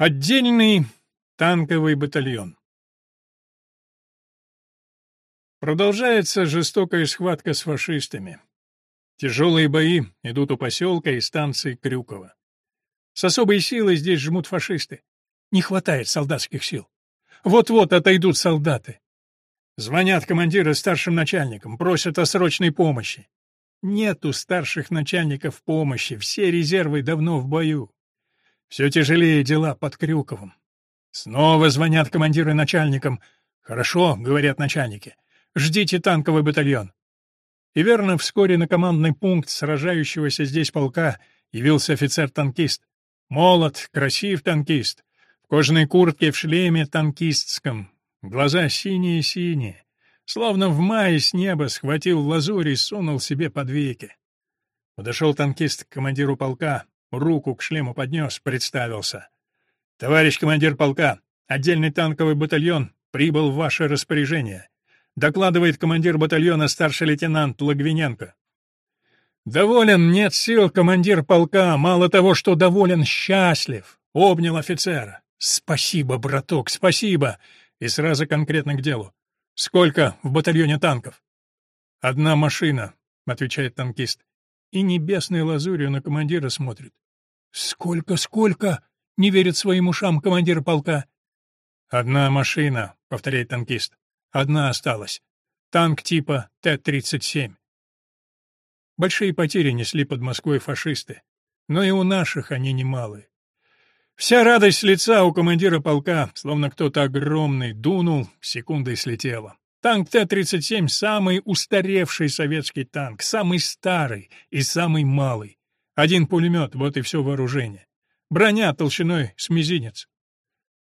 Отдельный танковый батальон. Продолжается жестокая схватка с фашистами. Тяжелые бои идут у поселка и станции Крюково. С особой силой здесь жмут фашисты. Не хватает солдатских сил. Вот-вот отойдут солдаты. Звонят командиры старшим начальникам, просят о срочной помощи. Нету старших начальников помощи, все резервы давно в бою. Все тяжелее дела под Крюковым. Снова звонят командиры начальникам. «Хорошо», — говорят начальники, — «ждите танковый батальон». И верно, вскоре на командный пункт сражающегося здесь полка явился офицер-танкист. Молод, красив танкист, в кожаной куртке, в шлеме танкистском, глаза синие-синие, словно в мае с неба схватил лазурь и сунул себе под веки. Подошел танкист к командиру полка, руку к шлему поднес, представился. «Товарищ командир полка, отдельный танковый батальон прибыл в ваше распоряжение», докладывает командир батальона старший лейтенант Логвиненко. «Доволен, нет сил, командир полка, мало того, что доволен, счастлив», — обнял офицера. «Спасибо, браток, спасибо!» И сразу конкретно к делу. «Сколько в батальоне танков?» «Одна машина», — отвечает танкист и небесной лазурью на командира смотрит. «Сколько, сколько?» — не верит своим ушам командир полка. «Одна машина», — повторяет танкист. «Одна осталась. Танк типа Т-37». Большие потери несли под Москвой фашисты, но и у наших они немалые. Вся радость с лица у командира полка, словно кто-то огромный, дунул, секундой слетела. Танк Т-37 — самый устаревший советский танк, самый старый и самый малый. Один пулемет — вот и все вооружение. Броня толщиной с мизинец.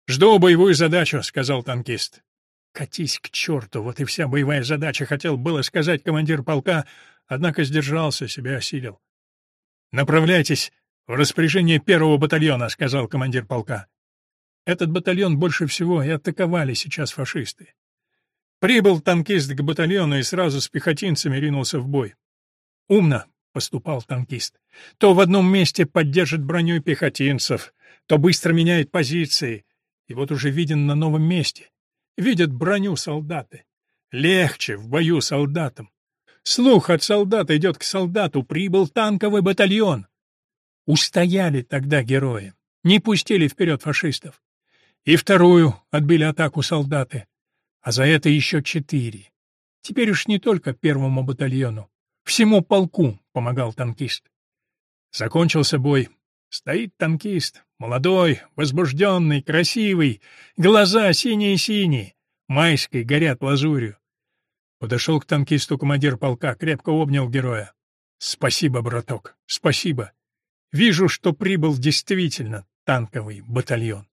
«Жду боевую задачу», — сказал танкист. «Катись к черту, вот и вся боевая задача», — хотел было сказать командир полка, однако сдержался, себя осилил. «Направляйтесь в распоряжение первого батальона», — сказал командир полка. Этот батальон больше всего и атаковали сейчас фашисты. Прибыл танкист к батальону и сразу с пехотинцами ринулся в бой. Умно поступал танкист. То в одном месте поддержит броней пехотинцев, то быстро меняет позиции. И вот уже виден на новом месте. Видят броню солдаты. Легче в бою солдатам. Слух от солдата идет к солдату. Прибыл танковый батальон. Устояли тогда герои. Не пустили вперед фашистов. И вторую отбили атаку солдаты а за это еще четыре. Теперь уж не только первому батальону, всему полку помогал танкист. Закончился бой. Стоит танкист, молодой, возбужденный, красивый, глаза синие-синие, майской горят лазурью. Подошел к танкисту командир полка, крепко обнял героя. «Спасибо, браток, спасибо. Вижу, что прибыл действительно танковый батальон».